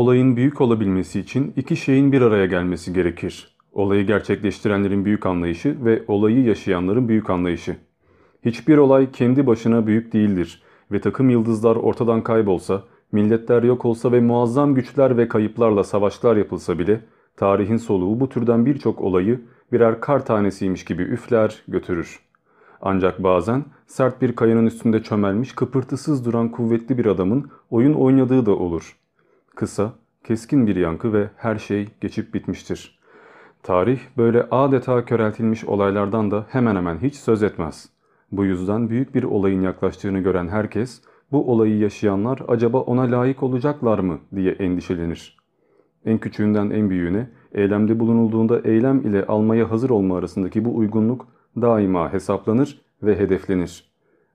Olayın büyük olabilmesi için iki şeyin bir araya gelmesi gerekir. Olayı gerçekleştirenlerin büyük anlayışı ve olayı yaşayanların büyük anlayışı. Hiçbir olay kendi başına büyük değildir ve takım yıldızlar ortadan kaybolsa, milletler yok olsa ve muazzam güçler ve kayıplarla savaşlar yapılsa bile tarihin soluğu bu türden birçok olayı birer kar tanesiymiş gibi üfler götürür. Ancak bazen sert bir kayanın üstünde çömelmiş kıpırtısız duran kuvvetli bir adamın oyun oynadığı da olur. Kısa, keskin bir yankı ve her şey geçip bitmiştir. Tarih böyle adeta köreltilmiş olaylardan da hemen hemen hiç söz etmez. Bu yüzden büyük bir olayın yaklaştığını gören herkes bu olayı yaşayanlar acaba ona layık olacaklar mı diye endişelenir. En küçüğünden en büyüğüne eylemde bulunulduğunda eylem ile almaya hazır olma arasındaki bu uygunluk daima hesaplanır ve hedeflenir.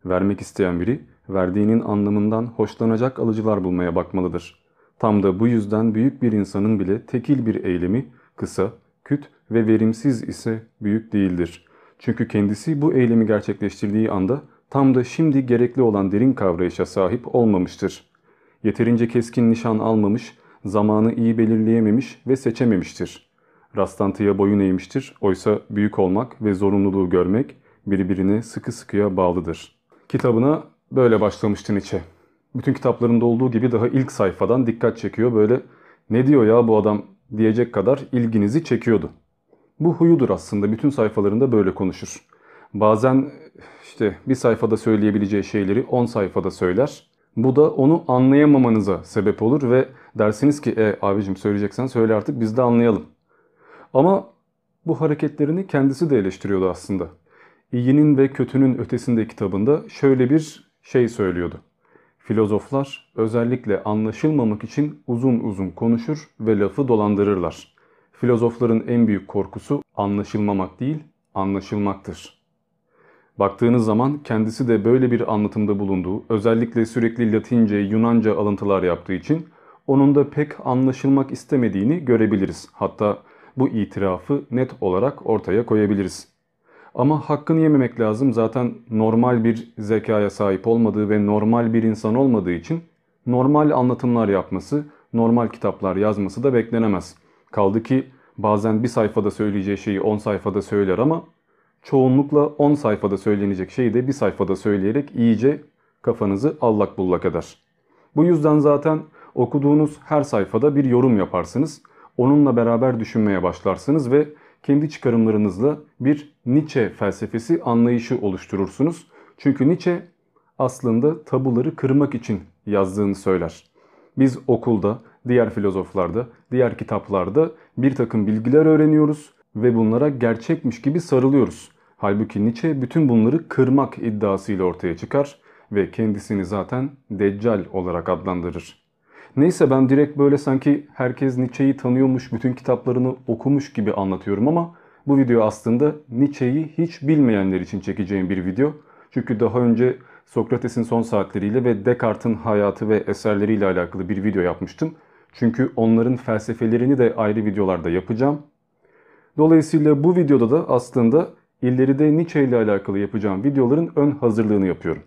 Vermek isteyen biri verdiğinin anlamından hoşlanacak alıcılar bulmaya bakmalıdır. Tam da bu yüzden büyük bir insanın bile tekil bir eylemi kısa, küt ve verimsiz ise büyük değildir. Çünkü kendisi bu eylemi gerçekleştirdiği anda tam da şimdi gerekli olan derin kavrayışa sahip olmamıştır. Yeterince keskin nişan almamış, zamanı iyi belirleyememiş ve seçememiştir. Rastlantıya boyun eğmiştir, oysa büyük olmak ve zorunluluğu görmek birbirine sıkı sıkıya bağlıdır. Kitabına böyle başlamıştı Nietzsche. Bütün kitaplarında olduğu gibi daha ilk sayfadan dikkat çekiyor. Böyle ne diyor ya bu adam diyecek kadar ilginizi çekiyordu. Bu huyudur aslında bütün sayfalarında böyle konuşur. Bazen işte bir sayfada söyleyebileceği şeyleri 10 sayfada söyler. Bu da onu anlayamamanıza sebep olur ve dersiniz ki e abicim söyleyeceksen söyle artık biz de anlayalım. Ama bu hareketlerini kendisi de eleştiriyordu aslında. İyinin ve kötünün ötesinde kitabında şöyle bir şey söylüyordu. Filozoflar özellikle anlaşılmamak için uzun uzun konuşur ve lafı dolandırırlar. Filozofların en büyük korkusu anlaşılmamak değil, anlaşılmaktır. Baktığınız zaman kendisi de böyle bir anlatımda bulunduğu, özellikle sürekli Latince, Yunanca alıntılar yaptığı için onun da pek anlaşılmak istemediğini görebiliriz. Hatta bu itirafı net olarak ortaya koyabiliriz. Ama hakkını yememek lazım. Zaten normal bir zekaya sahip olmadığı ve normal bir insan olmadığı için normal anlatımlar yapması, normal kitaplar yazması da beklenemez. Kaldı ki bazen bir sayfada söyleyeceği şeyi 10 sayfada söyler ama çoğunlukla 10 sayfada söylenecek şeyi de bir sayfada söyleyerek iyice kafanızı allak bullak eder. Bu yüzden zaten okuduğunuz her sayfada bir yorum yaparsınız. Onunla beraber düşünmeye başlarsınız ve kendi çıkarımlarınızla bir Nietzsche felsefesi anlayışı oluşturursunuz. Çünkü Nietzsche aslında tabuları kırmak için yazdığını söyler. Biz okulda, diğer filozoflarda, diğer kitaplarda bir takım bilgiler öğreniyoruz ve bunlara gerçekmiş gibi sarılıyoruz. Halbuki Nietzsche bütün bunları kırmak iddiasıyla ortaya çıkar ve kendisini zaten Deccal olarak adlandırır. Neyse ben direkt böyle sanki herkes Nietzsche'yi tanıyormuş, bütün kitaplarını okumuş gibi anlatıyorum ama bu video aslında Nietzsche'yi hiç bilmeyenler için çekeceğim bir video. Çünkü daha önce Sokrates'in son saatleriyle ve Descartes'in hayatı ve eserleriyle alakalı bir video yapmıştım. Çünkü onların felsefelerini de ayrı videolarda yapacağım. Dolayısıyla bu videoda da aslında ileride Nietzsche ile alakalı yapacağım videoların ön hazırlığını yapıyorum.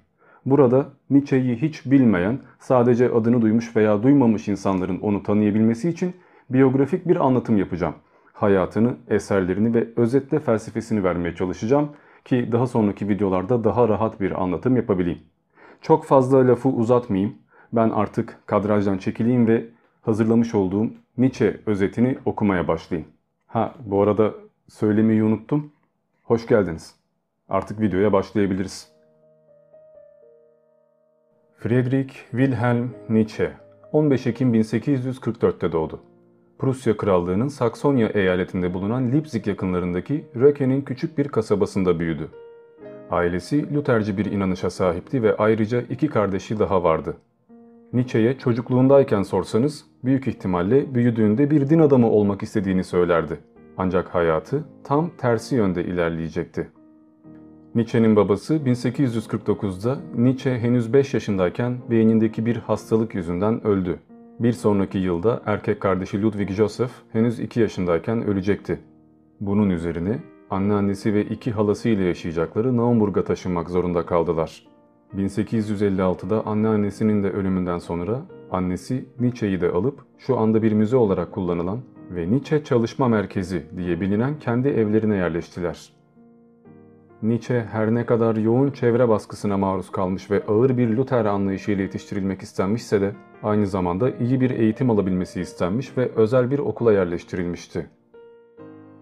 Burada Nietzsche'yi hiç bilmeyen, sadece adını duymuş veya duymamış insanların onu tanıyabilmesi için biyografik bir anlatım yapacağım. Hayatını, eserlerini ve özetle felsefesini vermeye çalışacağım ki daha sonraki videolarda daha rahat bir anlatım yapabileyim. Çok fazla lafı uzatmayayım. Ben artık kadrajdan çekileyim ve hazırlamış olduğum Nietzsche özetini okumaya başlayayım. Ha bu arada söylemeyi unuttum. Hoş geldiniz. Artık videoya başlayabiliriz. Friedrich Wilhelm Nietzsche 15 Ekim 1844'te doğdu. Prusya Krallığı'nın Saksonya eyaletinde bulunan Leipzig yakınlarındaki Röke'nin küçük bir kasabasında büyüdü. Ailesi Lutherci bir inanışa sahipti ve ayrıca iki kardeşi daha vardı. Nietzsche'ye çocukluğundayken sorsanız büyük ihtimalle büyüdüğünde bir din adamı olmak istediğini söylerdi. Ancak hayatı tam tersi yönde ilerleyecekti. Nietzsche'nin babası 1849'da Nietzsche henüz 5 yaşındayken beynindeki bir hastalık yüzünden öldü. Bir sonraki yılda erkek kardeşi Ludwig Joseph henüz 2 yaşındayken ölecekti. Bunun üzerine anneannesi ve iki halası ile yaşayacakları Naumburg'a taşınmak zorunda kaldılar. 1856'da anneannesinin de ölümünden sonra annesi Nietzsche'yi de alıp şu anda bir müze olarak kullanılan ve Nietzsche Çalışma Merkezi diye bilinen kendi evlerine yerleştiler. Nietzsche her ne kadar yoğun çevre baskısına maruz kalmış ve ağır bir Luther anlayışıyla yetiştirilmek istenmişse de aynı zamanda iyi bir eğitim alabilmesi istenmiş ve özel bir okula yerleştirilmişti.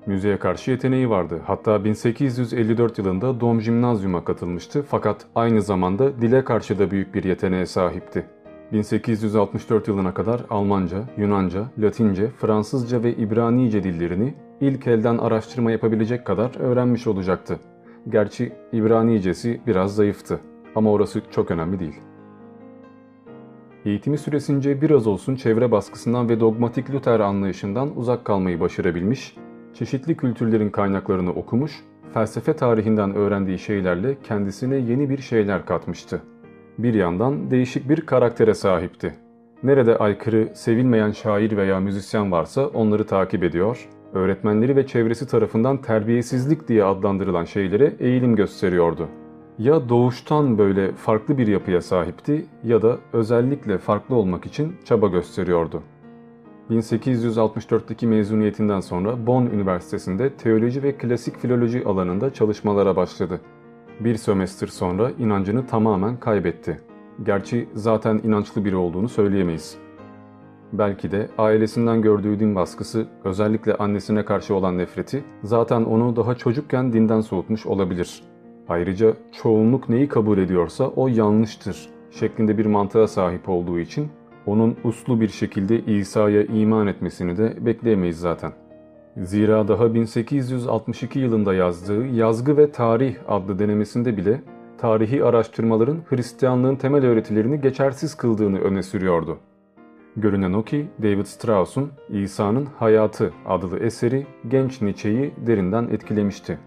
Müziğe karşı yeteneği vardı. Hatta 1854 yılında Dom Gymnasium'a katılmıştı fakat aynı zamanda dile karşı da büyük bir yeteneğe sahipti. 1864 yılına kadar Almanca, Yunanca, Latince, Fransızca ve İbranice dillerini ilk elden araştırma yapabilecek kadar öğrenmiş olacaktı. Gerçi İbranicesi biraz zayıftı ama orası çok önemli değil. Eğitimi süresince biraz olsun çevre baskısından ve dogmatik Luther anlayışından uzak kalmayı başarabilmiş, çeşitli kültürlerin kaynaklarını okumuş, felsefe tarihinden öğrendiği şeylerle kendisine yeni bir şeyler katmıştı. Bir yandan değişik bir karaktere sahipti. Nerede aykırı, sevilmeyen şair veya müzisyen varsa onları takip ediyor, öğretmenleri ve çevresi tarafından terbiyesizlik diye adlandırılan şeylere eğilim gösteriyordu. Ya doğuştan böyle farklı bir yapıya sahipti ya da özellikle farklı olmak için çaba gösteriyordu. 1864'teki mezuniyetinden sonra Bonn Üniversitesi'nde teoloji ve klasik filoloji alanında çalışmalara başladı. Bir sömestr sonra inancını tamamen kaybetti. Gerçi zaten inançlı biri olduğunu söyleyemeyiz. Belki de ailesinden gördüğü din baskısı, özellikle annesine karşı olan nefreti zaten onu daha çocukken dinden soğutmuş olabilir. Ayrıca çoğunluk neyi kabul ediyorsa o yanlıştır şeklinde bir mantığa sahip olduğu için onun uslu bir şekilde İsa'ya iman etmesini de bekleyemeyiz zaten. Zira daha 1862 yılında yazdığı Yazgı ve Tarih adlı denemesinde bile tarihi araştırmaların Hristiyanlığın temel öğretilerini geçersiz kıldığını öne sürüyordu. Görünen o ki David Strauss'un İsa'nın Hayatı adlı eseri genç Nietzsche'yi derinden etkilemişti.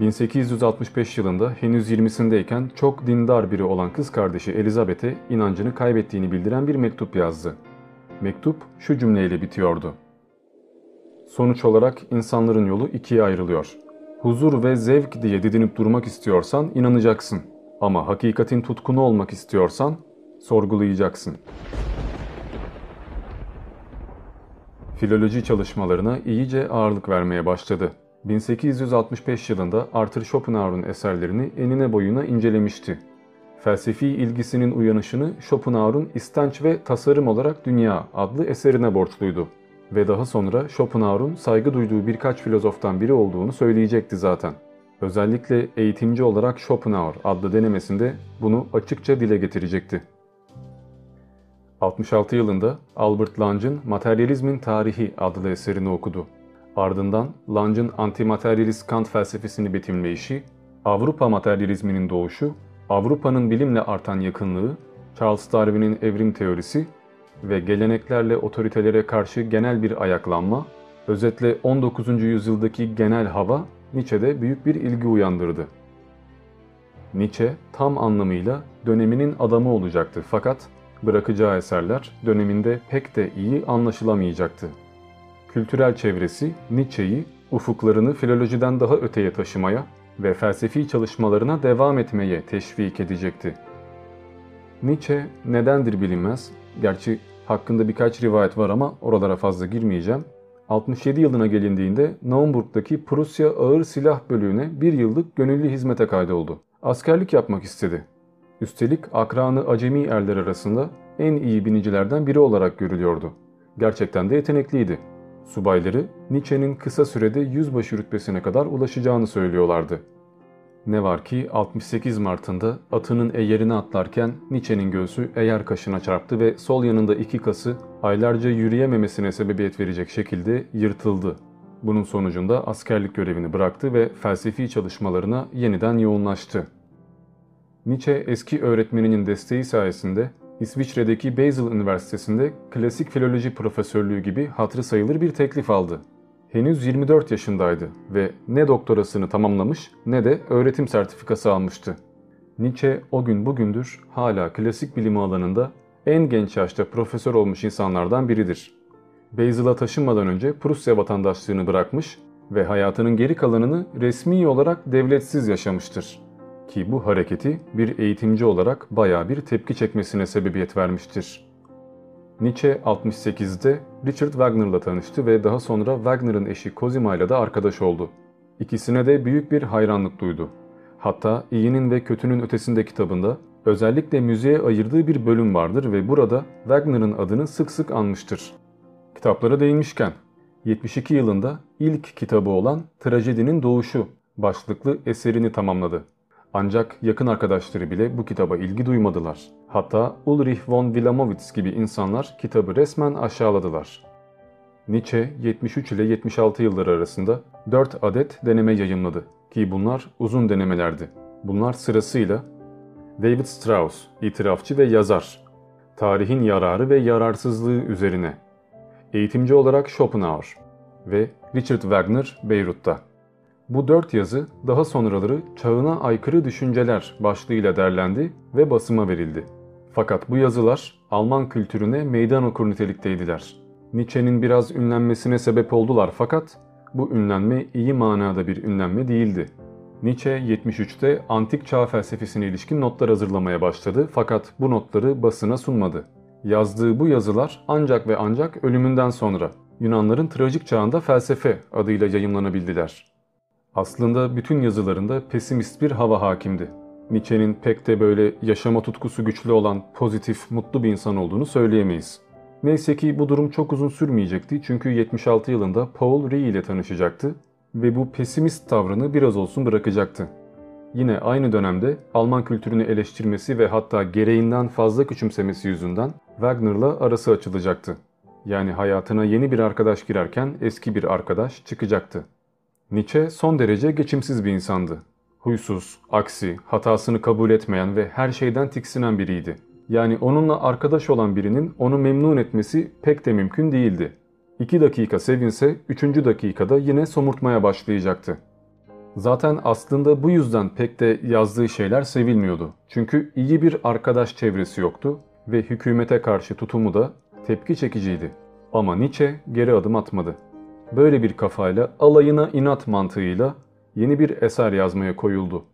1865 yılında henüz 20'sindeyken çok dindar biri olan kız kardeşi Elizabeth'e inancını kaybettiğini bildiren bir mektup yazdı. Mektup şu cümleyle bitiyordu. Sonuç olarak insanların yolu ikiye ayrılıyor. Huzur ve zevk diye didinip durmak istiyorsan inanacaksın. Ama hakikatin tutkunu olmak istiyorsan sorgulayacaksın. Filoloji çalışmalarına iyice ağırlık vermeye başladı. 1865 yılında Arthur Schopenhauer'un eserlerini enine boyuna incelemişti. Felsefi ilgisinin uyanışını Schopenhauer'un İstenç ve Tasarım olarak Dünya adlı eserine borçluydu. Ve daha sonra Schopenhauer'un saygı duyduğu birkaç filozoftan biri olduğunu söyleyecekti zaten. Özellikle eğitimci olarak Schopenhauer adlı denemesinde bunu açıkça dile getirecekti. 66 yılında Albert Lange'ın Materyalizmin Tarihi adlı eserini okudu. Ardından Lange'ın antimateryalist Kant felsefesini betimleyişi, Avrupa materyalizminin doğuşu, Avrupa'nın bilimle artan yakınlığı, Charles Darwin'in evrim teorisi ve geleneklerle otoritelere karşı genel bir ayaklanma, özetle 19. yüzyıldaki genel hava Nietzsche'de büyük bir ilgi uyandırdı. Nietzsche tam anlamıyla döneminin adamı olacaktı fakat bırakacağı eserler döneminde pek de iyi anlaşılamayacaktı. Kültürel çevresi Nietzsche'yi ufuklarını filolojiden daha öteye taşımaya ve felsefi çalışmalarına devam etmeye teşvik edecekti. Nietzsche nedendir bilinmez. Gerçi hakkında birkaç rivayet var ama oralara fazla girmeyeceğim. 67 yılına gelindiğinde Naumburg'daki Prusya Ağır Silah Bölüğü'ne bir yıllık gönüllü hizmete kaydoldu. Askerlik yapmak istedi. Üstelik akranı acemi erler arasında en iyi binicilerden biri olarak görülüyordu. Gerçekten de yetenekliydi. Subayları Nietzsche'nin kısa sürede yüzbaşı rütbesine kadar ulaşacağını söylüyorlardı. Ne var ki 68 Mart'ında atının eğerine atlarken Nietzsche'nin göğsü eğer kaşına çarptı ve sol yanında iki kası aylarca yürüyememesine sebebiyet verecek şekilde yırtıldı. Bunun sonucunda askerlik görevini bıraktı ve felsefi çalışmalarına yeniden yoğunlaştı. Nietzsche eski öğretmeninin desteği sayesinde İsviçre'deki Basel Üniversitesi'nde klasik filoloji profesörlüğü gibi hatırı sayılır bir teklif aldı. Henüz 24 yaşındaydı ve ne doktorasını tamamlamış ne de öğretim sertifikası almıştı. Nietzsche o gün bugündür hala klasik bilimi alanında en genç yaşta profesör olmuş insanlardan biridir. Basel'a taşınmadan önce Prusya vatandaşlığını bırakmış ve hayatının geri kalanını resmi olarak devletsiz yaşamıştır. Ki bu hareketi bir eğitimci olarak baya bir tepki çekmesine sebebiyet vermiştir. Nietzsche 68'de Richard Wagner'la tanıştı ve daha sonra Wagner'ın eşi Cosima ile de arkadaş oldu. İkisine de büyük bir hayranlık duydu. Hatta iyinin ve kötünün ötesinde kitabında özellikle müziğe ayırdığı bir bölüm vardır ve burada Wagner'ın adını sık sık anmıştır. Kitaplara değinmişken 72 yılında ilk kitabı olan Trajedinin Doğuşu başlıklı eserini tamamladı. Ancak yakın arkadaşları bile bu kitaba ilgi duymadılar. Hatta Ulrich von Wilamowitz gibi insanlar kitabı resmen aşağıladılar. Nietzsche 73 ile 76 yılları arasında 4 adet deneme yayınladı ki bunlar uzun denemelerdi. Bunlar sırasıyla David Strauss, itirafçı ve yazar, tarihin yararı ve yararsızlığı üzerine, eğitimci olarak Schopenhauer ve Richard Wagner Beyrut'ta. Bu dört yazı daha sonraları çağına aykırı düşünceler başlığıyla derlendi ve basıma verildi. Fakat bu yazılar Alman kültürüne meydan okur nitelikteydiler. Nietzsche'nin biraz ünlenmesine sebep oldular fakat bu ünlenme iyi manada bir ünlenme değildi. Nietzsche 73'te antik çağ felsefesine ilişkin notlar hazırlamaya başladı fakat bu notları basına sunmadı. Yazdığı bu yazılar ancak ve ancak ölümünden sonra Yunanların trajik çağında felsefe adıyla yayımlanabildiler. Aslında bütün yazılarında pesimist bir hava hakimdi. Nietzsche'nin pek de böyle yaşama tutkusu güçlü olan pozitif, mutlu bir insan olduğunu söyleyemeyiz. Neyse ki bu durum çok uzun sürmeyecekti çünkü 76 yılında Paul Ree ile tanışacaktı ve bu pesimist tavrını biraz olsun bırakacaktı. Yine aynı dönemde Alman kültürünü eleştirmesi ve hatta gereğinden fazla küçümsemesi yüzünden Wagner'la arası açılacaktı. Yani hayatına yeni bir arkadaş girerken eski bir arkadaş çıkacaktı. Nietzsche son derece geçimsiz bir insandı. Huysuz, aksi, hatasını kabul etmeyen ve her şeyden tiksinen biriydi. Yani onunla arkadaş olan birinin onu memnun etmesi pek de mümkün değildi. 2 dakika sevinse 3. dakikada yine somurtmaya başlayacaktı. Zaten aslında bu yüzden pek de yazdığı şeyler sevilmiyordu. Çünkü iyi bir arkadaş çevresi yoktu ve hükümete karşı tutumu da tepki çekiciydi. Ama Nietzsche geri adım atmadı. Böyle bir kafayla alayına inat mantığıyla yeni bir eser yazmaya koyuldu.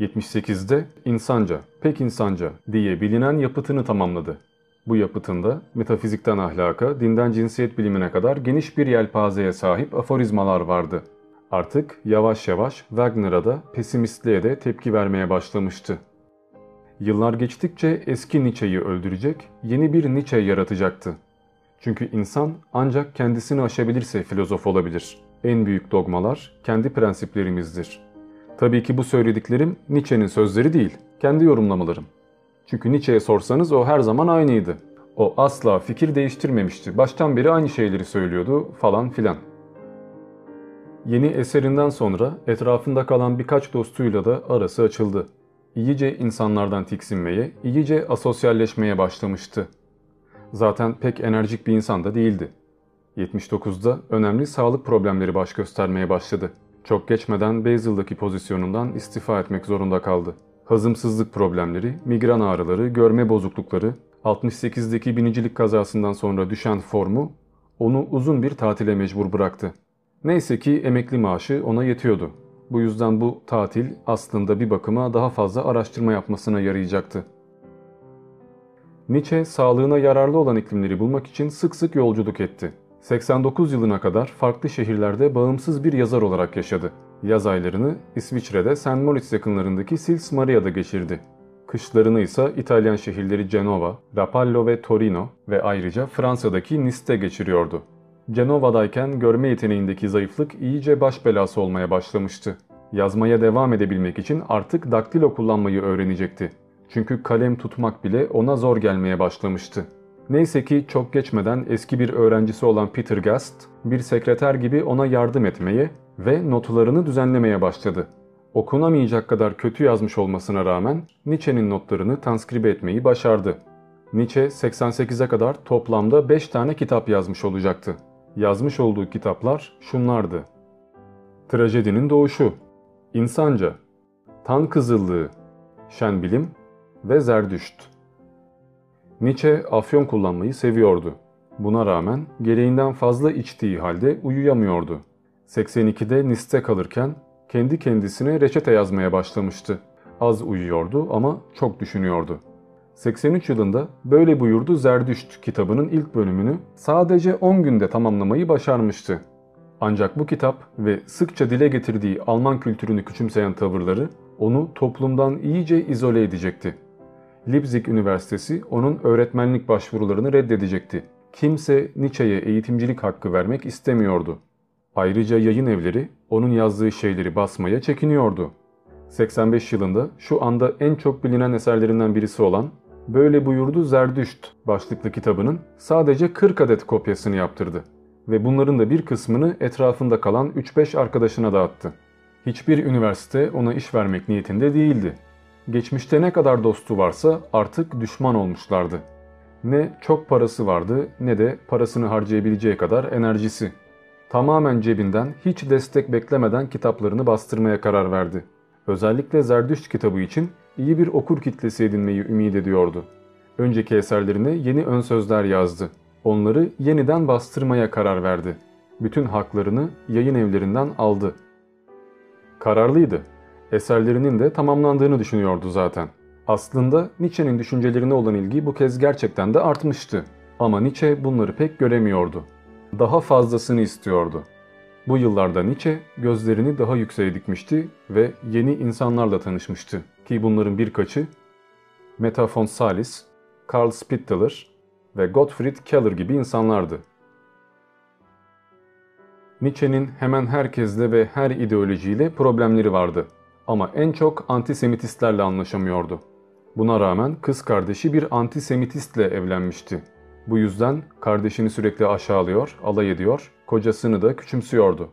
78'de insanca, pek insanca diye bilinen yapıtını tamamladı. Bu yapıtında metafizikten ahlaka, dinden cinsiyet bilimine kadar geniş bir yelpazeye sahip aforizmalar vardı. Artık yavaş yavaş Wagner'a da pesimistliğe de tepki vermeye başlamıştı. Yıllar geçtikçe eski Nietzsche'yi öldürecek, yeni bir Nietzsche yaratacaktı. Çünkü insan ancak kendisini aşabilirse filozof olabilir. En büyük dogmalar kendi prensiplerimizdir. Tabii ki bu söylediklerim Nietzsche'nin sözleri değil, kendi yorumlamalarım. Çünkü Nietzsche'ye sorsanız o her zaman aynıydı. O asla fikir değiştirmemişti. Baştan beri aynı şeyleri söylüyordu falan filan. Yeni eserinden sonra etrafında kalan birkaç dostuyla da arası açıldı. İyice insanlardan tiksinmeye, iyice asosyalleşmeye başlamıştı. Zaten pek enerjik bir insan da değildi. 79'da önemli sağlık problemleri baş göstermeye başladı. Çok geçmeden Basel'daki pozisyonundan istifa etmek zorunda kaldı. Hazımsızlık problemleri, migren ağrıları, görme bozuklukları, 68'deki binicilik kazasından sonra düşen formu onu uzun bir tatile mecbur bıraktı. Neyse ki emekli maaşı ona yetiyordu. Bu yüzden bu tatil aslında bir bakıma daha fazla araştırma yapmasına yarayacaktı. Nietzsche sağlığına yararlı olan iklimleri bulmak için sık sık yolculuk etti. 89 yılına kadar farklı şehirlerde bağımsız bir yazar olarak yaşadı. Yaz aylarını İsviçre'de St. Moritz yakınlarındaki Sils Maria'da geçirdi. Kışlarını ise İtalyan şehirleri Genova, Rapallo ve Torino ve ayrıca Fransa'daki Nice'te geçiriyordu. Cenova'dayken görme yeteneğindeki zayıflık iyice baş belası olmaya başlamıştı. Yazmaya devam edebilmek için artık daktilo kullanmayı öğrenecekti. Çünkü kalem tutmak bile ona zor gelmeye başlamıştı. Neyse ki çok geçmeden eski bir öğrencisi olan Peter Gast bir sekreter gibi ona yardım etmeye ve notlarını düzenlemeye başladı. Okunamayacak kadar kötü yazmış olmasına rağmen Nietzsche'nin notlarını transkribe etmeyi başardı. Nietzsche 88'e kadar toplamda 5 tane kitap yazmış olacaktı. Yazmış olduğu kitaplar şunlardı. Trajedinin Doğuşu, İnsanca, Tan Kızıllığı, Şen Bilim ve Zerdüşt. Nietzsche afyon kullanmayı seviyordu. Buna rağmen gereğinden fazla içtiği halde uyuyamıyordu. 82'de Nice'te kalırken kendi kendisine reçete yazmaya başlamıştı. Az uyuyordu ama çok düşünüyordu. 83 yılında Böyle Buyurdu Zerdüşt kitabının ilk bölümünü sadece 10 günde tamamlamayı başarmıştı. Ancak bu kitap ve sıkça dile getirdiği Alman kültürünü küçümseyen tavırları onu toplumdan iyice izole edecekti. Leipzig Üniversitesi onun öğretmenlik başvurularını reddedecekti. Kimse Nietzsche'ye eğitimcilik hakkı vermek istemiyordu. Ayrıca yayın evleri onun yazdığı şeyleri basmaya çekiniyordu. 85 yılında şu anda en çok bilinen eserlerinden birisi olan Böyle buyurdu Zerdüşt başlıklı kitabının sadece 40 adet kopyasını yaptırdı ve bunların da bir kısmını etrafında kalan 3-5 arkadaşına dağıttı. Hiçbir üniversite ona iş vermek niyetinde değildi. Geçmişte ne kadar dostu varsa artık düşman olmuşlardı. Ne çok parası vardı ne de parasını harcayabileceği kadar enerjisi. Tamamen cebinden hiç destek beklemeden kitaplarını bastırmaya karar verdi. Özellikle Zerdüşt kitabı için iyi bir okur kitlesi edinmeyi ümit ediyordu. Önceki eserlerine yeni ön sözler yazdı. Onları yeniden bastırmaya karar verdi. Bütün haklarını yayın evlerinden aldı. Kararlıydı. Eserlerinin de tamamlandığını düşünüyordu zaten. Aslında Nietzsche'nin düşüncelerine olan ilgi bu kez gerçekten de artmıştı. Ama Nietzsche bunları pek göremiyordu. Daha fazlasını istiyordu. Bu yıllarda Nietzsche gözlerini daha yükseğe dikmişti ve yeni insanlarla tanışmıştı ki bunların birkaçı Meta von Salis, Karl Spitteler ve Gottfried Keller gibi insanlardı. Nietzsche'nin hemen herkesle ve her ideolojiyle problemleri vardı ama en çok antisemitistlerle anlaşamıyordu. Buna rağmen kız kardeşi bir antisemitistle evlenmişti. Bu yüzden kardeşini sürekli aşağılıyor, alay ediyor, kocasını da küçümsüyordu.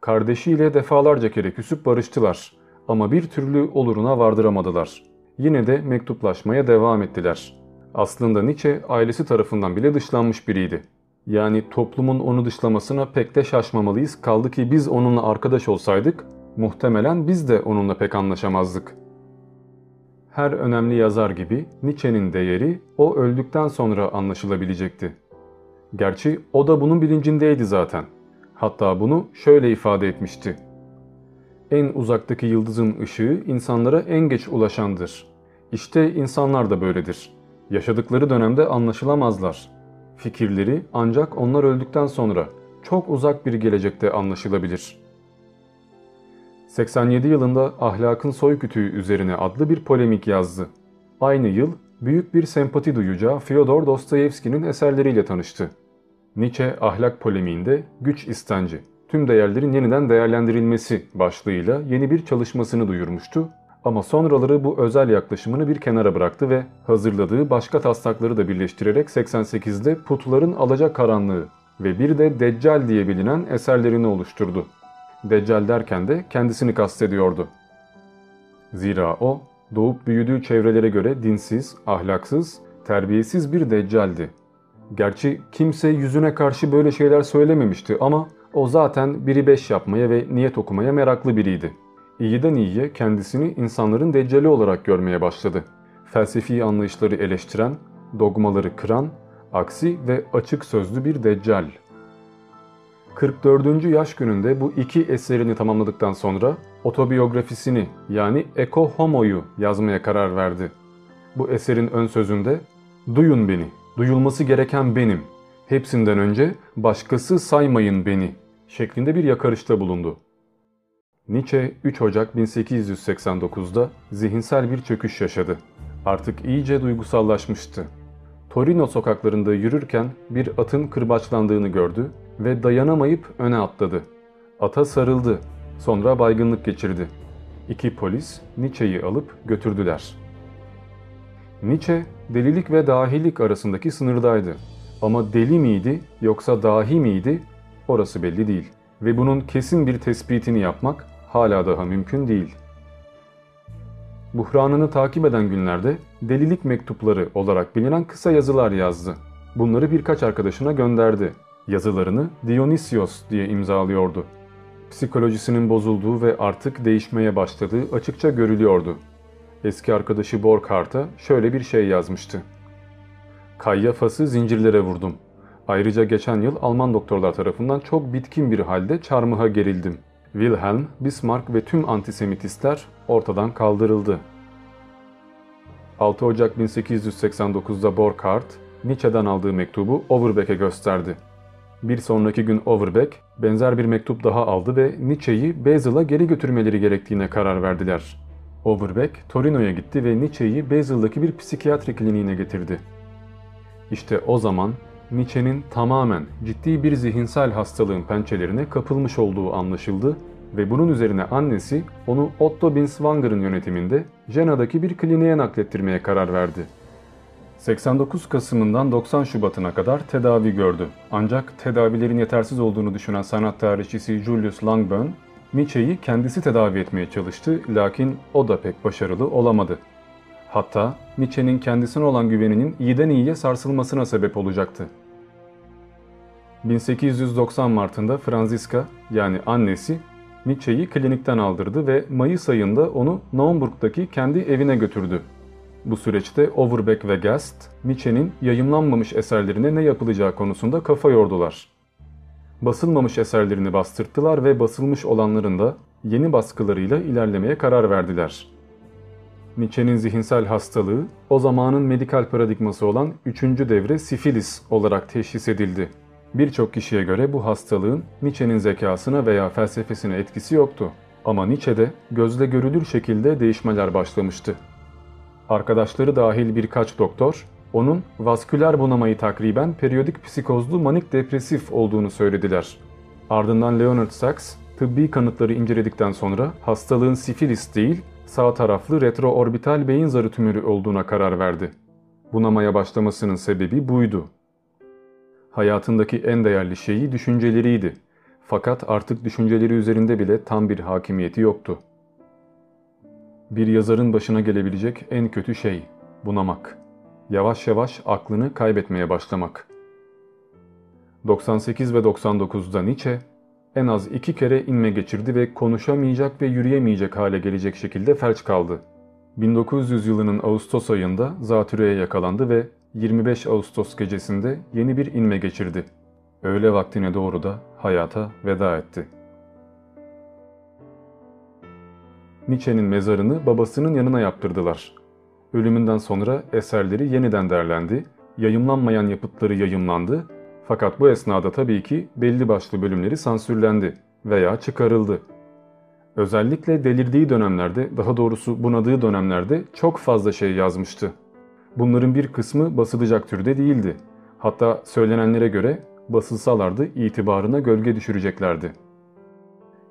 Kardeşiyle defalarca kere küsüp barıştılar ama bir türlü oluruna vardıramadılar. Yine de mektuplaşmaya devam ettiler. Aslında Nietzsche ailesi tarafından bile dışlanmış biriydi. Yani toplumun onu dışlamasına pek de şaşmamalıyız kaldı ki biz onunla arkadaş olsaydık muhtemelen biz de onunla pek anlaşamazdık. Her önemli yazar gibi Nietzsche'nin değeri o öldükten sonra anlaşılabilecekti. Gerçi o da bunun bilincindeydi zaten. Hatta bunu şöyle ifade etmişti. En uzaktaki yıldızın ışığı insanlara en geç ulaşandır. İşte insanlar da böyledir. Yaşadıkları dönemde anlaşılamazlar. Fikirleri ancak onlar öldükten sonra çok uzak bir gelecekte anlaşılabilir. 87 yılında Ahlakın Soykütüğü üzerine adlı bir polemik yazdı. Aynı yıl büyük bir sempati duyacağı Fyodor Dostoyevski'nin eserleriyle tanıştı. Nietzsche ahlak polemiğinde güç istenci, tüm değerlerin yeniden değerlendirilmesi başlığıyla yeni bir çalışmasını duyurmuştu ama sonraları bu özel yaklaşımını bir kenara bıraktı ve hazırladığı başka taslakları da birleştirerek 88'de Putların Alacak Karanlığı ve bir de Deccal diye bilinen eserlerini oluşturdu. Deccal derken de kendisini kastediyordu. Zira o doğup büyüdüğü çevrelere göre dinsiz, ahlaksız, terbiyesiz bir deccaldi. Gerçi kimse yüzüne karşı böyle şeyler söylememişti ama o zaten biri beş yapmaya ve niyet okumaya meraklı biriydi. İyiden iyiye kendisini insanların deccali olarak görmeye başladı. Felsefi anlayışları eleştiren, dogmaları kıran, aksi ve açık sözlü bir deccal. 44. yaş gününde bu iki eserini tamamladıktan sonra otobiyografisini yani Eko Homo'yu yazmaya karar verdi. Bu eserin ön sözünde ''Duyun beni, duyulması gereken benim, hepsinden önce başkası saymayın beni'' şeklinde bir yakarışta bulundu. Nietzsche 3 Ocak 1889'da zihinsel bir çöküş yaşadı. Artık iyice duygusallaşmıştı. Torino sokaklarında yürürken bir atın kırbaçlandığını gördü ve dayanamayıp öne atladı. Ata sarıldı. Sonra baygınlık geçirdi. İki polis Nietzsche'yi alıp götürdüler. Nietzsche delilik ve dahilik arasındaki sınırdaydı. Ama deli miydi yoksa dahi miydi orası belli değil. Ve bunun kesin bir tespitini yapmak hala daha mümkün değil. Buhranını takip eden günlerde delilik mektupları olarak bilinen kısa yazılar yazdı. Bunları birkaç arkadaşına gönderdi Yazılarını Dionysios diye imzalıyordu. Psikolojisinin bozulduğu ve artık değişmeye başladığı açıkça görülüyordu. Eski arkadaşı Borkhart'a şöyle bir şey yazmıştı. Kayyafası zincirlere vurdum. Ayrıca geçen yıl Alman doktorlar tarafından çok bitkin bir halde çarmıha gerildim. Wilhelm, Bismarck ve tüm antisemitistler ortadan kaldırıldı. 6 Ocak 1889'da Borchardt, Nietzsche'den aldığı mektubu Overbeck'e gösterdi. Bir sonraki gün Overbeck benzer bir mektup daha aldı ve Nietzsche'yi Basel'a geri götürmeleri gerektiğine karar verdiler. Overbeck Torino'ya gitti ve Nietzsche'yi Basel'daki bir psikiyatri kliniğine getirdi. İşte o zaman Nietzsche'nin tamamen ciddi bir zihinsel hastalığın pençelerine kapılmış olduğu anlaşıldı ve bunun üzerine annesi onu Otto Binswanger'ın yönetiminde Jena'daki bir kliniğe naklettirmeye karar verdi. 89 Kasım'ından 90 Şubat'ına kadar tedavi gördü. Ancak tedavilerin yetersiz olduğunu düşünen sanat tarihçisi Julius Langburn, Nietzsche'yi kendisi tedavi etmeye çalıştı lakin o da pek başarılı olamadı. Hatta Nietzsche'nin kendisine olan güveninin iyiden iyiye sarsılmasına sebep olacaktı. 1890 Mart'ında Franziska yani annesi Nietzsche'yi klinikten aldırdı ve Mayıs ayında onu Naumburg'daki kendi evine götürdü. Bu süreçte Overbeck ve Gast, Nietzsche'nin yayımlanmamış eserlerine ne yapılacağı konusunda kafa yordular. Basılmamış eserlerini bastırttılar ve basılmış olanların da yeni baskılarıyla ilerlemeye karar verdiler. Nietzsche'nin zihinsel hastalığı o zamanın medikal paradigması olan 3. devre sifilis olarak teşhis edildi. Birçok kişiye göre bu hastalığın Nietzsche'nin zekasına veya felsefesine etkisi yoktu. Ama Nietzsche'de gözle görülür şekilde değişmeler başlamıştı. Arkadaşları dahil birkaç doktor, onun vasküler bunamayı takriben periyodik psikozlu manik depresif olduğunu söylediler. Ardından Leonard Sachs, tıbbi kanıtları inceledikten sonra hastalığın sifilis değil, sağ taraflı retroorbital beyin zarı tümörü olduğuna karar verdi. Bunamaya başlamasının sebebi buydu. Hayatındaki en değerli şeyi düşünceleriydi. Fakat artık düşünceleri üzerinde bile tam bir hakimiyeti yoktu. Bir yazarın başına gelebilecek en kötü şey bunamak. Yavaş yavaş aklını kaybetmeye başlamak. 98 ve 99'da Nietzsche en az iki kere inme geçirdi ve konuşamayacak ve yürüyemeyecek hale gelecek şekilde felç kaldı. 1900 yılının Ağustos ayında zatürreye yakalandı ve 25 Ağustos gecesinde yeni bir inme geçirdi. Öğle vaktine doğru da hayata veda etti. Nietzsche'nin mezarını babasının yanına yaptırdılar. Ölümünden sonra eserleri yeniden derlendi, yayımlanmayan yapıtları yayımlandı fakat bu esnada tabii ki belli başlı bölümleri sansürlendi veya çıkarıldı. Özellikle delirdiği dönemlerde, daha doğrusu bunadığı dönemlerde çok fazla şey yazmıştı. Bunların bir kısmı basılacak türde değildi. Hatta söylenenlere göre basılsalardı itibarına gölge düşüreceklerdi.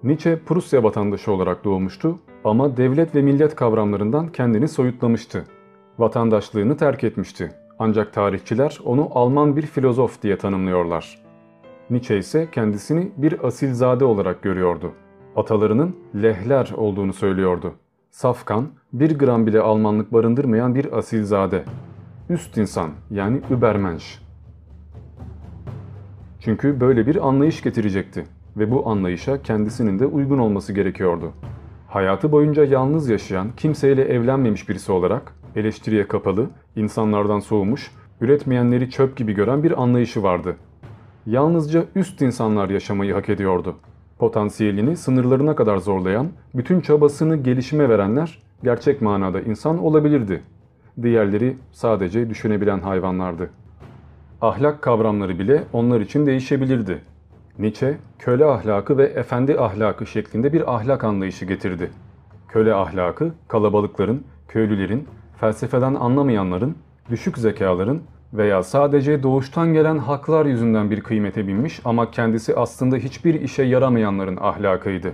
Nietzsche Prusya vatandaşı olarak doğmuştu ama devlet ve millet kavramlarından kendini soyutlamıştı. Vatandaşlığını terk etmişti. Ancak tarihçiler onu Alman bir filozof diye tanımlıyorlar. Nietzsche ise kendisini bir asilzade olarak görüyordu. Atalarının lehler olduğunu söylüyordu. Safkan, bir gram bile Almanlık barındırmayan bir asilzade. Üst insan yani Übermensch. Çünkü böyle bir anlayış getirecekti ve bu anlayışa kendisinin de uygun olması gerekiyordu. Hayatı boyunca yalnız yaşayan, kimseyle evlenmemiş birisi olarak eleştiriye kapalı, insanlardan soğumuş, üretmeyenleri çöp gibi gören bir anlayışı vardı. Yalnızca üst insanlar yaşamayı hak ediyordu. Potansiyelini sınırlarına kadar zorlayan, bütün çabasını gelişime verenler gerçek manada insan olabilirdi. Diğerleri sadece düşünebilen hayvanlardı. Ahlak kavramları bile onlar için değişebilirdi. Nietzsche, köle ahlakı ve efendi ahlakı şeklinde bir ahlak anlayışı getirdi. Köle ahlakı, kalabalıkların, köylülerin, felsefeden anlamayanların, düşük zekaların veya sadece doğuştan gelen haklar yüzünden bir kıymete binmiş ama kendisi aslında hiçbir işe yaramayanların ahlakıydı.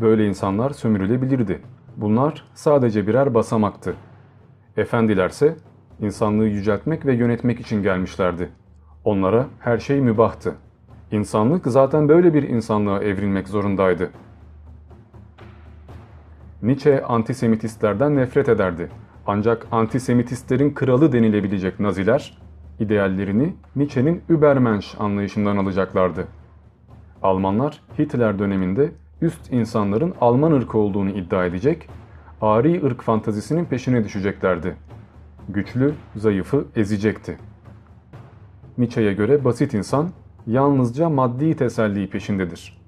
Böyle insanlar sömürülebilirdi. Bunlar sadece birer basamaktı. Efendilerse insanlığı yüceltmek ve yönetmek için gelmişlerdi. Onlara her şey mübahtı. İnsanlık zaten böyle bir insanlığa evrilmek zorundaydı. Nietzsche antisemitistlerden nefret ederdi. Ancak antisemitistlerin kralı denilebilecek Naziler, ideallerini Nietzsche'nin Übermensch anlayışından alacaklardı. Almanlar Hitler döneminde üst insanların Alman ırkı olduğunu iddia edecek, ari ırk fantazisinin peşine düşeceklerdi. Güçlü, zayıfı ezecekti. Nietzsche'ye göre basit insan yalnızca maddi teselli peşindedir.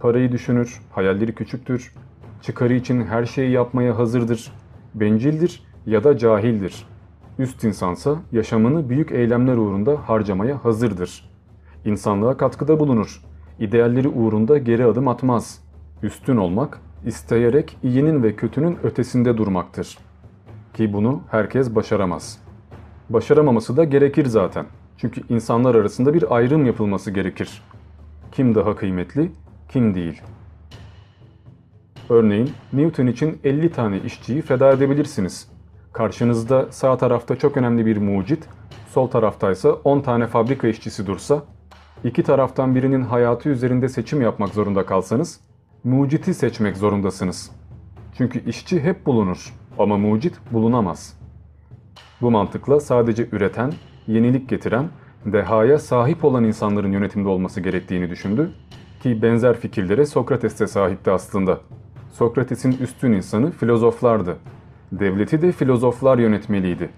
parayı düşünür, hayalleri küçüktür, çıkarı için her şeyi yapmaya hazırdır, bencildir ya da cahildir. Üst insansa yaşamını büyük eylemler uğrunda harcamaya hazırdır. İnsanlığa katkıda bulunur. İdealleri uğrunda geri adım atmaz. Üstün olmak, isteyerek iyinin ve kötünün ötesinde durmaktır. Ki bunu herkes başaramaz. Başaramaması da gerekir zaten. Çünkü insanlar arasında bir ayrım yapılması gerekir. Kim daha kıymetli, kim değil. Örneğin Newton için 50 tane işçiyi feda edebilirsiniz. Karşınızda sağ tarafta çok önemli bir mucit, sol taraftaysa 10 tane fabrika işçisi dursa, iki taraftan birinin hayatı üzerinde seçim yapmak zorunda kalsanız, muciti seçmek zorundasınız. Çünkü işçi hep bulunur ama mucit bulunamaz. Bu mantıkla sadece üreten, yenilik getiren, dehaya sahip olan insanların yönetimde olması gerektiğini düşündü ki benzer fikirlere Sokrates de sahipti aslında. Sokrates'in üstün insanı filozoflardı. Devleti de filozoflar yönetmeliydi.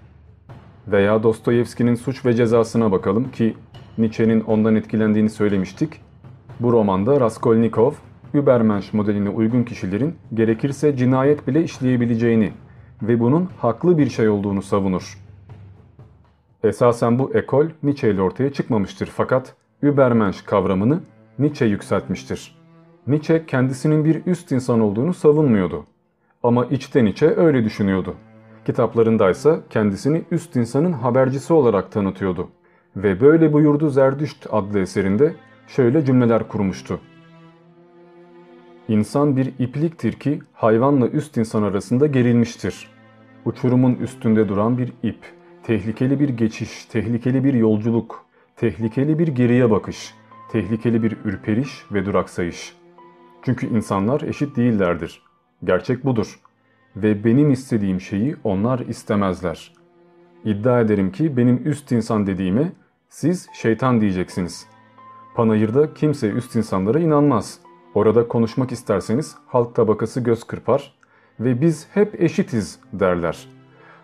Veya Dostoyevski'nin Suç ve Cezasına bakalım ki Nietzsche'nin ondan etkilendiğini söylemiştik. Bu romanda Raskolnikov, Übermensch modeline uygun kişilerin gerekirse cinayet bile işleyebileceğini ve bunun haklı bir şey olduğunu savunur. Esasen bu ekol Nietzsche ile ortaya çıkmamıştır fakat Übermensch kavramını Nietzsche yükseltmiştir. Nietzsche kendisinin bir üst insan olduğunu savunmuyordu. Ama içten içe öyle düşünüyordu. Kitaplarındaysa kendisini üst insanın habercisi olarak tanıtıyordu. Ve böyle buyurdu Zerdüşt adlı eserinde şöyle cümleler kurmuştu. İnsan bir ipliktir ki hayvanla üst insan arasında gerilmiştir. Uçurumun üstünde duran bir ip, tehlikeli bir geçiş, tehlikeli bir yolculuk, tehlikeli bir geriye bakış, tehlikeli bir ürperiş ve duraksayış. Çünkü insanlar eşit değillerdir. Gerçek budur. Ve benim istediğim şeyi onlar istemezler. İddia ederim ki benim üst insan dediğime siz şeytan diyeceksiniz. Panayırda kimse üst insanlara inanmaz. Orada konuşmak isterseniz halk tabakası göz kırpar ve biz hep eşitiz derler.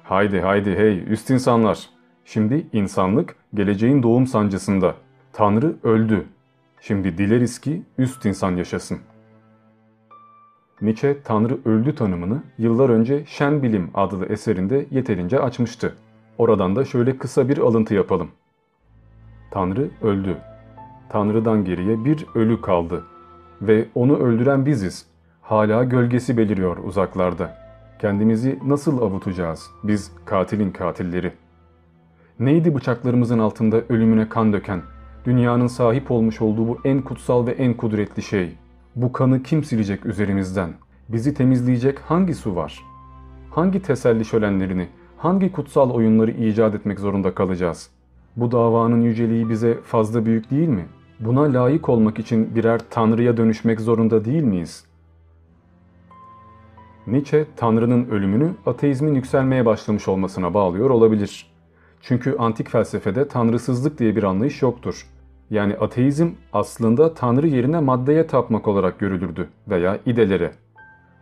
Haydi haydi hey üst insanlar. Şimdi insanlık geleceğin doğum sancısında. Tanrı öldü. Şimdi dileriz ki üst insan yaşasın. Nietzsche Tanrı öldü tanımını yıllar önce Şen Bilim adlı eserinde yeterince açmıştı. Oradan da şöyle kısa bir alıntı yapalım. Tanrı öldü. Tanrı'dan geriye bir ölü kaldı. Ve onu öldüren biziz. Hala gölgesi beliriyor uzaklarda. Kendimizi nasıl avutacağız biz katilin katilleri? Neydi bıçaklarımızın altında ölümüne kan döken, dünyanın sahip olmuş olduğu bu en kutsal ve en kudretli şey? Bu kanı kim silecek üzerimizden? Bizi temizleyecek hangi su var? Hangi teselli şölenlerini, hangi kutsal oyunları icat etmek zorunda kalacağız? Bu davanın yüceliği bize fazla büyük değil mi? Buna layık olmak için birer tanrıya dönüşmek zorunda değil miyiz? Nietzsche, Tanrı'nın ölümünü ateizmin yükselmeye başlamış olmasına bağlıyor olabilir. Çünkü antik felsefede tanrısızlık diye bir anlayış yoktur. Yani ateizm aslında Tanrı yerine maddeye tapmak olarak görülürdü veya idelere.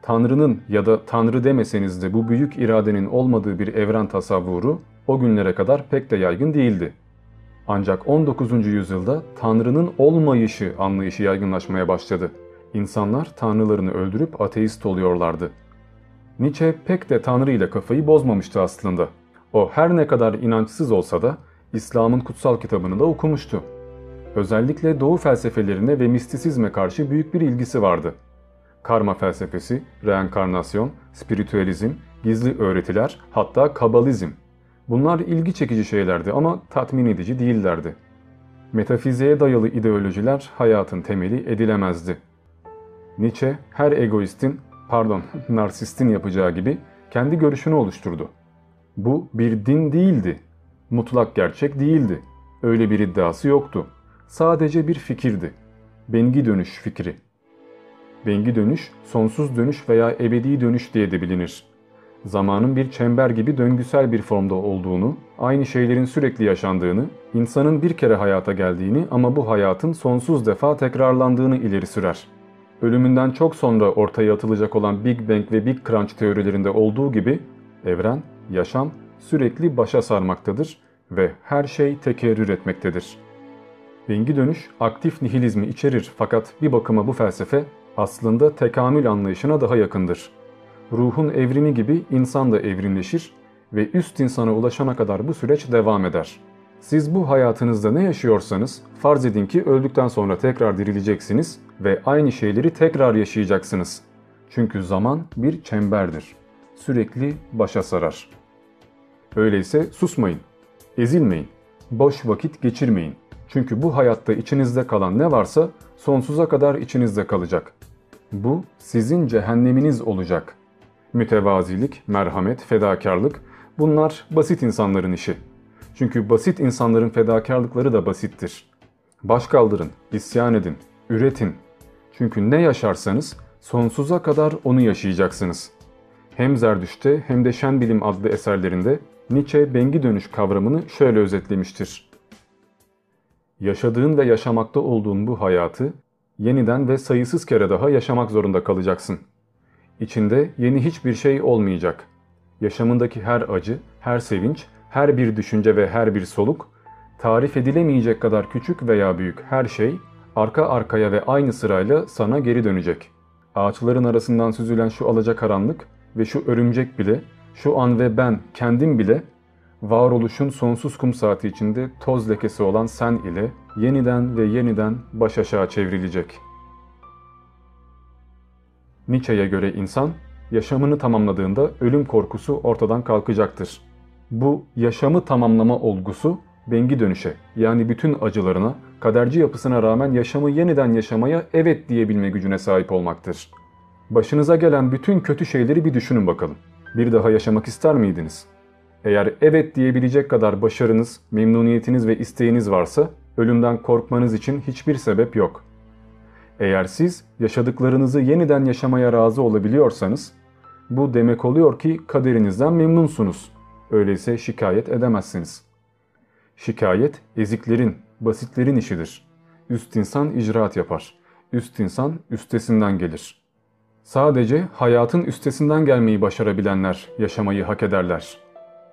Tanrı'nın ya da Tanrı demeseniz de bu büyük iradenin olmadığı bir evren tasavvuru o günlere kadar pek de yaygın değildi. Ancak 19. yüzyılda Tanrı'nın olmayışı anlayışı yaygınlaşmaya başladı. İnsanlar tanrılarını öldürüp ateist oluyorlardı. Nietzsche pek de Tanrı ile kafayı bozmamıştı aslında. O her ne kadar inançsız olsa da İslam'ın kutsal kitabını da okumuştu. Özellikle Doğu felsefelerine ve mistisizme karşı büyük bir ilgisi vardı. Karma felsefesi, reenkarnasyon, spiritüalizm, gizli öğretiler, hatta kabalizm. Bunlar ilgi çekici şeylerdi ama tatmin edici değillerdi. Metafiziğe dayalı ideolojiler hayatın temeli edilemezdi. Nietzsche her egoistin, pardon narsistin yapacağı gibi kendi görüşünü oluşturdu. Bu bir din değildi. Mutlak gerçek değildi. Öyle bir iddiası yoktu. Sadece bir fikirdi. Bengi dönüş fikri. Bengi dönüş, sonsuz dönüş veya ebedi dönüş diye de bilinir. Zamanın bir çember gibi döngüsel bir formda olduğunu, aynı şeylerin sürekli yaşandığını, insanın bir kere hayata geldiğini ama bu hayatın sonsuz defa tekrarlandığını ileri sürer. Ölümünden çok sonra ortaya atılacak olan Big Bang ve Big Crunch teorilerinde olduğu gibi evren, yaşam sürekli başa sarmaktadır ve her şey tekerrür etmektedir. Bengi dönüş aktif nihilizmi içerir fakat bir bakıma bu felsefe aslında tekamül anlayışına daha yakındır. Ruhun evrimi gibi insan da evrimleşir ve üst insana ulaşana kadar bu süreç devam eder. Siz bu hayatınızda ne yaşıyorsanız farz edin ki öldükten sonra tekrar dirileceksiniz ve aynı şeyleri tekrar yaşayacaksınız. Çünkü zaman bir çemberdir. Sürekli başa sarar. Öyleyse susmayın, ezilmeyin, boş vakit geçirmeyin. Çünkü bu hayatta içinizde kalan ne varsa sonsuza kadar içinizde kalacak. Bu sizin cehenneminiz olacak. Mütevazilik, merhamet, fedakarlık bunlar basit insanların işi. Çünkü basit insanların fedakarlıkları da basittir. Baş kaldırın, isyan edin, üretin. Çünkü ne yaşarsanız sonsuza kadar onu yaşayacaksınız. Hem Zerdüş'te hem de Şen Bilim adlı eserlerinde Nietzsche bengi dönüş kavramını şöyle özetlemiştir. Yaşadığın ve yaşamakta olduğun bu hayatı yeniden ve sayısız kere daha yaşamak zorunda kalacaksın. İçinde yeni hiçbir şey olmayacak. Yaşamındaki her acı, her sevinç, her bir düşünce ve her bir soluk, tarif edilemeyecek kadar küçük veya büyük her şey arka arkaya ve aynı sırayla sana geri dönecek. Ağaçların arasından süzülen şu alacakaranlık ve şu örümcek bile, şu an ve ben kendim bile varoluşun sonsuz kum saati içinde toz lekesi olan sen ile yeniden ve yeniden baş aşağı çevrilecek. Nietzsche'ye göre insan, yaşamını tamamladığında ölüm korkusu ortadan kalkacaktır. Bu yaşamı tamamlama olgusu, bengi dönüşe yani bütün acılarına, kaderci yapısına rağmen yaşamı yeniden yaşamaya evet diyebilme gücüne sahip olmaktır. Başınıza gelen bütün kötü şeyleri bir düşünün bakalım. Bir daha yaşamak ister miydiniz? Eğer evet diyebilecek kadar başarınız, memnuniyetiniz ve isteğiniz varsa ölümden korkmanız için hiçbir sebep yok. Eğer siz yaşadıklarınızı yeniden yaşamaya razı olabiliyorsanız bu demek oluyor ki kaderinizden memnunsunuz. Öyleyse şikayet edemezsiniz. Şikayet eziklerin, basitlerin işidir. Üst insan icraat yapar. Üst insan üstesinden gelir. Sadece hayatın üstesinden gelmeyi başarabilenler yaşamayı hak ederler.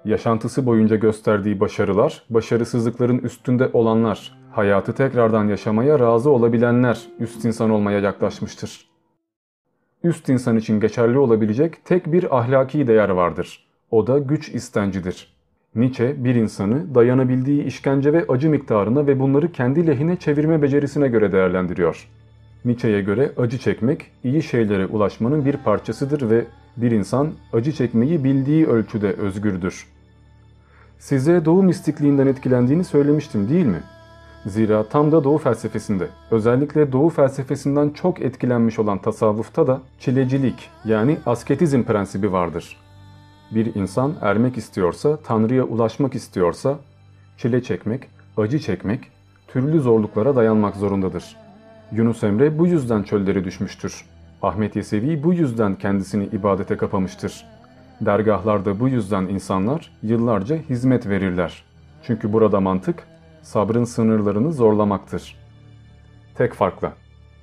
Yaşantısı boyunca gösterdiği başarılar, başarısızlıkların üstünde olanlar, hayatı tekrardan yaşamaya razı olabilenler üst insan olmaya yaklaşmıştır. Üst insan için geçerli olabilecek tek bir ahlaki değer vardır. O da güç istencidir. Nietzsche bir insanı dayanabildiği işkence ve acı miktarına ve bunları kendi lehine çevirme becerisine göre değerlendiriyor. Nietzsche'ye göre acı çekmek iyi şeylere ulaşmanın bir parçasıdır ve bir insan acı çekmeyi bildiği ölçüde özgürdür. Size doğu mistikliğinden etkilendiğini söylemiştim değil mi? Zira tam da doğu felsefesinde, özellikle doğu felsefesinden çok etkilenmiş olan tasavvufta da çilecilik yani asketizm prensibi vardır. Bir insan ermek istiyorsa, Tanrı'ya ulaşmak istiyorsa çile çekmek, acı çekmek, türlü zorluklara dayanmak zorundadır. Yunus Emre bu yüzden çöllere düşmüştür. Ahmet Yesevi bu yüzden kendisini ibadete kapamıştır. Dergahlarda bu yüzden insanlar yıllarca hizmet verirler. Çünkü burada mantık sabrın sınırlarını zorlamaktır. Tek farkla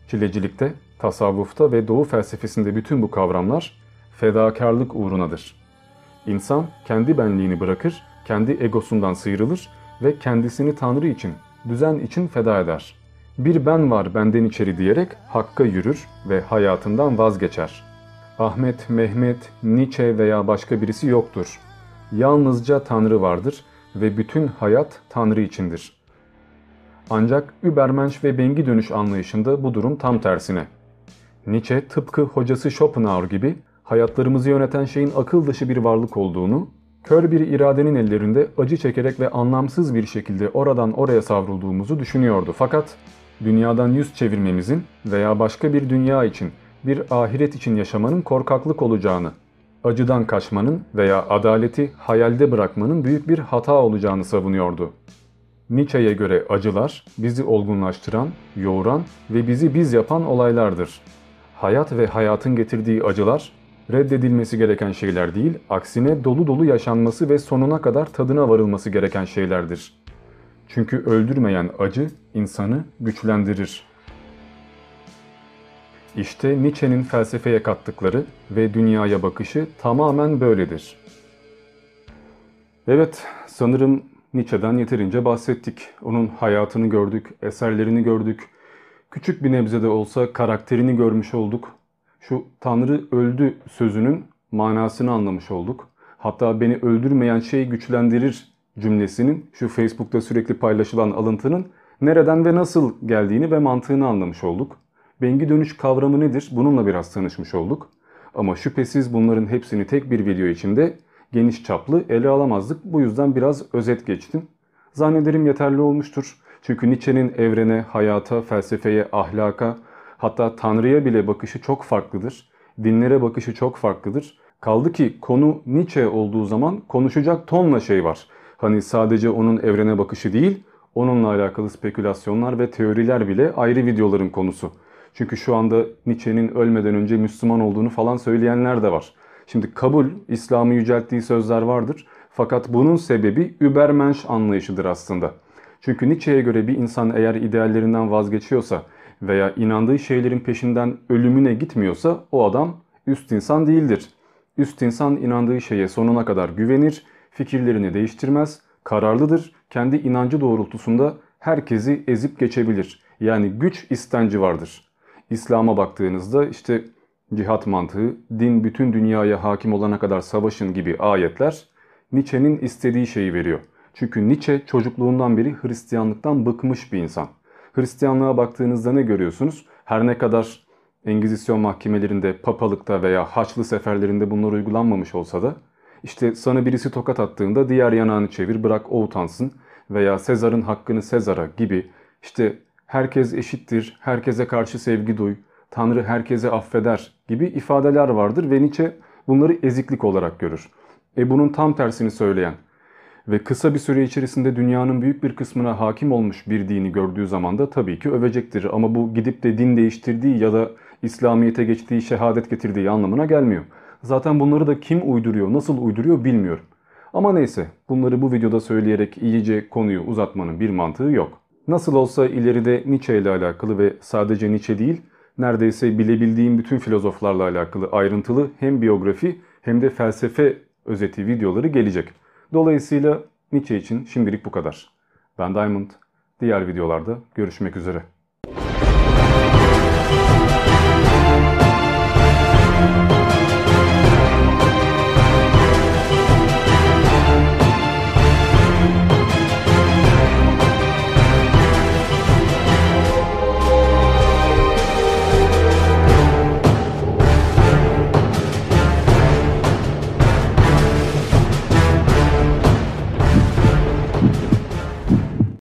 çilecilikte, tasavvufta ve doğu felsefesinde bütün bu kavramlar fedakarlık uğrunadır. İnsan kendi benliğini bırakır, kendi egosundan sıyrılır ve kendisini Tanrı için, düzen için feda eder. Bir ben var benden içeri diyerek hakka yürür ve hayatından vazgeçer. Ahmet, Mehmet, Nietzsche veya başka birisi yoktur. Yalnızca Tanrı vardır ve bütün hayat Tanrı içindir. Ancak Übermensch ve bengi dönüş anlayışında bu durum tam tersine. Nietzsche tıpkı hocası Schopenhauer gibi hayatlarımızı yöneten şeyin akıl dışı bir varlık olduğunu, kör bir iradenin ellerinde acı çekerek ve anlamsız bir şekilde oradan oraya savrulduğumuzu düşünüyordu. Fakat dünyadan yüz çevirmemizin veya başka bir dünya için, bir ahiret için yaşamanın korkaklık olacağını, acıdan kaçmanın veya adaleti hayalde bırakmanın büyük bir hata olacağını savunuyordu. Nietzsche'ye göre acılar bizi olgunlaştıran, yoğuran ve bizi biz yapan olaylardır. Hayat ve hayatın getirdiği acılar reddedilmesi gereken şeyler değil, aksine dolu dolu yaşanması ve sonuna kadar tadına varılması gereken şeylerdir. Çünkü öldürmeyen acı insanı güçlendirir. İşte Nietzsche'nin felsefeye kattıkları ve dünyaya bakışı tamamen böyledir. Evet, sanırım Nietzsche'den yeterince bahsettik. Onun hayatını gördük, eserlerini gördük. Küçük bir nebze de olsa karakterini görmüş olduk. Şu Tanrı öldü sözünün manasını anlamış olduk. Hatta beni öldürmeyen şey güçlendirir cümlesinin şu Facebook'ta sürekli paylaşılan alıntının nereden ve nasıl geldiğini ve mantığını anlamış olduk. Bengi dönüş kavramı nedir? Bununla biraz tanışmış olduk. Ama şüphesiz bunların hepsini tek bir video içinde geniş çaplı ele alamazdık. Bu yüzden biraz özet geçtim. Zannederim yeterli olmuştur. Çünkü Nietzsche'nin evrene, hayata, felsefeye, ahlaka, hatta Tanrı'ya bile bakışı çok farklıdır. Dinlere bakışı çok farklıdır. Kaldı ki konu Nietzsche olduğu zaman konuşacak tonla şey var. Hani sadece onun evrene bakışı değil, onunla alakalı spekülasyonlar ve teoriler bile ayrı videoların konusu. Çünkü şu anda Nietzsche'nin ölmeden önce Müslüman olduğunu falan söyleyenler de var. Şimdi kabul, İslam'ı yücelttiği sözler vardır. Fakat bunun sebebi Übermensch anlayışıdır aslında. Çünkü Nietzsche'ye göre bir insan eğer ideallerinden vazgeçiyorsa veya inandığı şeylerin peşinden ölümüne gitmiyorsa o adam üst insan değildir. Üst insan inandığı şeye sonuna kadar güvenir, fikirlerini değiştirmez, kararlıdır, kendi inancı doğrultusunda herkesi ezip geçebilir. Yani güç istenci vardır. İslam'a baktığınızda işte cihat mantığı, din bütün dünyaya hakim olana kadar savaşın gibi ayetler Nietzsche'nin istediği şeyi veriyor. Çünkü Nietzsche çocukluğundan beri Hristiyanlıktan bıkmış bir insan. Hristiyanlığa baktığınızda ne görüyorsunuz? Her ne kadar Engizisyon mahkemelerinde, papalıkta veya Haçlı seferlerinde bunlar uygulanmamış olsa da işte sana birisi tokat attığında diğer yanağını çevir bırak o utansın veya Sezar'ın hakkını Sezar'a gibi işte herkes eşittir, herkese karşı sevgi duy, Tanrı herkese affeder gibi ifadeler vardır ve Nietzsche bunları eziklik olarak görür. E bunun tam tersini söyleyen ve kısa bir süre içerisinde dünyanın büyük bir kısmına hakim olmuş bir dini gördüğü zaman da tabii ki övecektir. Ama bu gidip de din değiştirdiği ya da İslamiyet'e geçtiği, şehadet getirdiği anlamına gelmiyor. Zaten bunları da kim uyduruyor, nasıl uyduruyor bilmiyorum. Ama neyse bunları bu videoda söyleyerek iyice konuyu uzatmanın bir mantığı yok. Nasıl olsa ileride Nietzsche ile alakalı ve sadece Nietzsche değil, neredeyse bilebildiğim bütün filozoflarla alakalı ayrıntılı hem biyografi hem de felsefe özeti videoları gelecek. Dolayısıyla Nietzsche için şimdilik bu kadar. Ben Diamond. Diğer videolarda görüşmek üzere.